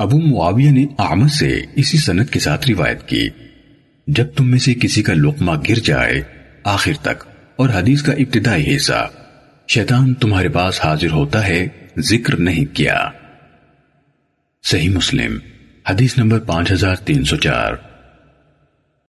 ابو معاویہ نے اعمد سے اسی سنت کے ساتھ روایت کی۔ جب تم میں سے کسی کا لقمہ گر جائے آخر تک، اور حدیث کا ابتدائی حصہ، شیطان تمہارے پاس حاضر ہوتا ہے، ذکر نہیں کیا۔ صحیح مسلم، حدیث نمبر پانچ ہزار تین سو چار۔